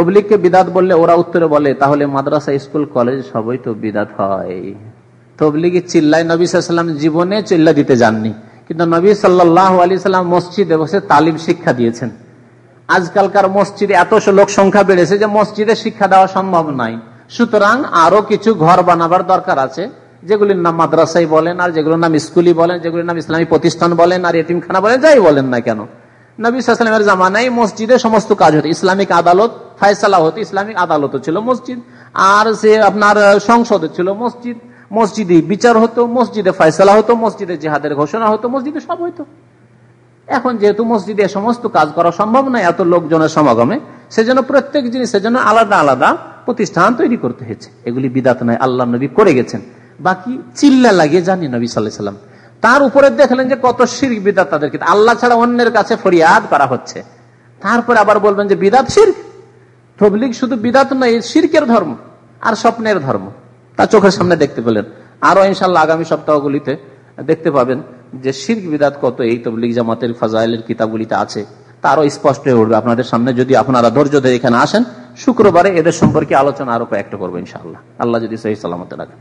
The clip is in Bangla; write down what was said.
তবলিগকে বিদাত বললে ওরা উত্তরে বলে, তাহলে মাদ্রাসা, স্কুল, কলেজ সবই তো বিদাত হয়। তবলিগি চিল্লাই নবী সাল্লাম জীবনে চিল্লা দিতে যাননি। কিন্তু নবী সাল্লাহ আলি সাল্লাম মসজিদে বসে তালিম শিক্ষা দিয়েছেন। আজকালকার মসজিদে এত লোক সংখ্যা বেড়েছে যে মসজিদে শিক্ষা দেওয়া সম্ভব নাই। সুতরাং আরও কিছু ঘর বানাবার দরকার আছে, যেগুলির নাম মাদ্রাসাই বলেন আর যেগুলোর নাম স্কুলই বলেন, যেগুলির নাম ইসলামী প্রতিষ্ঠান বলেন আর এটিমখানা বলেন, যাই বলেন না কেন। নবী সাল্লামের জামানায় মসজিদে সমস্ত কাজ হতো। ইসলামিক আদালত ফায়সালা হতো, ইসলামিক আদালত ছিল মসজিদ। আর সে আপনার সংসদ ছিল মসজিদ। মসজিদে বিচার হতো, মসজিদে ফয়সলা হতো, মসজিদে জেহাদের ঘোষণা হতো, মসজিদে সব হইতো। এখন যেহেতু মসজিদে সমস্ত কাজ করা সম্ভব নয়, এত লোকজনের সমাগমে, সেজন্য প্রত্যেক জিনিসের জন্য আলাদা আলাদা প্রতিষ্ঠান তৈরি করতে হয়েছে। এগুলি বিদাত নয়, আল্লাহ নবী করে গেছেন। বাকি চিল্লা লাগিয়ে জানি নবী সাল্লাম। তার উপরে দেখলেন যে কত শির বিদাত তাদেরকে। আল্লাহ ছাড়া অন্যের কাছে ফরিয়াদ করা হচ্ছে। তারপরে আবার বলবেন যে বিদাত শির? তবলিগ শুধু বিদাত নয় শিরকের ধর্ম আর স্বপ্নের ধর্ম। তা চোখের সামনে দেখতে পেলেন। আরও ইনশাল্লাহ আগামী সপ্তাহগুলিতে দেখতে পাবেন যে শির্ক বিদাত কত এই তবলিগ জামাতের ফাজাইলের কিতাবগুলিতে আছে। তারও স্পষ্ট হয়ে উঠবে আপনাদের সামনে। যদি আপনারা ধৈর্য ধরে এখানে আসেন, শুক্রবারে এদের সম্পর্কে আলোচনা আরও কয়েকটা করব ইনশাল্লাহ আল্লাহ যদি সহি সালামতে রাখেন।